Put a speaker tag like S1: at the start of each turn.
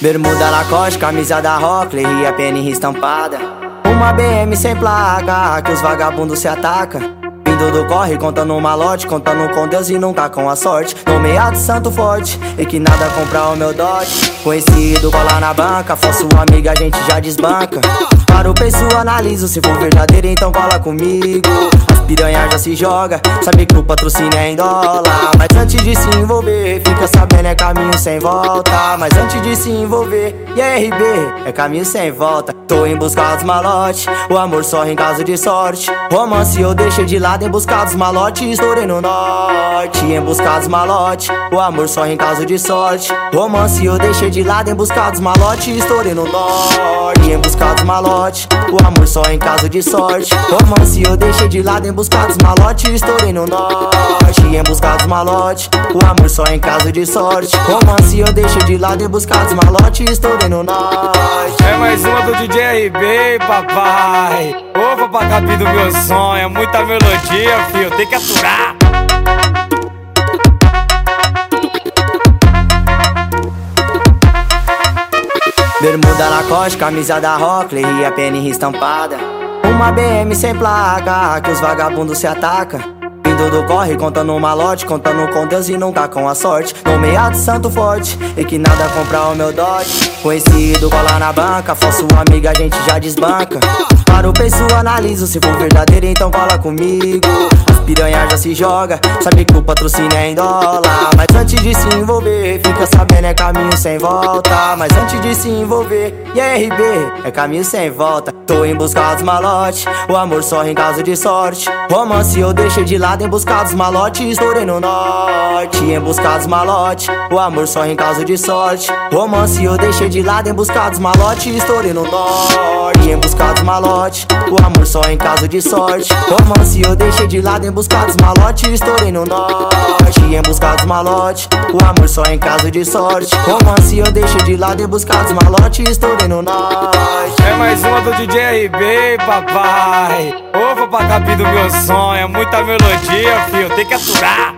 S1: Bermuda Lacoste, camisa da Rockler e a PNR estampada. Uma BM sem placa, que os vagabundos se atacam. Vindo do corre, contando um malote Contando com Deus e nunca com a sorte. Nomeado santo forte, e que nada compra o meu dote. Conhecido, cola na banca sua amiga, a gente já desbanca. Para o preço, analiso Se for verdadeiro, então cola comigo piranha já se joga. Sabe que o patrocínio é em dólar. Mas antes de se envolver Fica sabendo, é caminho sem volta. Mas antes de se envolver E RB, é caminho sem volta. Tô em busca dos malotes. O amor só em caso de sorte. Romance eu deixei de lado em busca dos malotes, estourei no norte. Em busca dos malotes, o amor só em caso de sorte. Romance eu deixei de lado em busca dos malotes, estourei no norte. Em busca dos malotes, o amor só em caso de sorte. Romance eu deixei de lado em busca dos malotes, estourei no norte. Em busca dos malotes, o amor só em caso de sorte. Romance eu deixei de lado em busca dos malotes, estourei no norte.
S2: É mais uma do DJ RB, papai. Ovo pra caber do meu sonho, é muita melodia, fio, tem que aturar.
S1: Bermuda Lacoste, camisa da Rockler e a PNR estampada Uma BM sem placa, que os vagabundos se atacam Vindo do corre, contando um malote Contando com Deus e nunca com a sorte. Nomeado santo forte, e que nada compra o meu dote. Conhecido, cola na banca sua amiga, a gente já desbanca. Para o preço, analiso Se for verdadeiro, então cola comigo. As piranha já se joga Sabe que o patrocínio é em dólar Mas antes de se envolver Fica sabendo, é caminho sem volta Mas antes de se envolver E RB, é caminho sem volta Tô em busca dos malotes O amor só em caso de sorte Romance eu deixei de lado em busca dos malotes, estourei no norte. Em busca dos malotes, o amor só em caso de sorte. Romance eu deixei de lado em busca dos malotes, estourei no norte. Em busca dos malotes, o amor só em caso de sorte. Romance eu deixei de lado em busca dos malotes, estourei no norte. Em busca dos malotes, o amor só em caso de sorte. Romance eu deixei de lado em busca dos malotes, estourei no norte.
S2: É mais uma do DJ RB, papai. Pra caber do meu sonho, é muita melodia, fio, tem que aturar.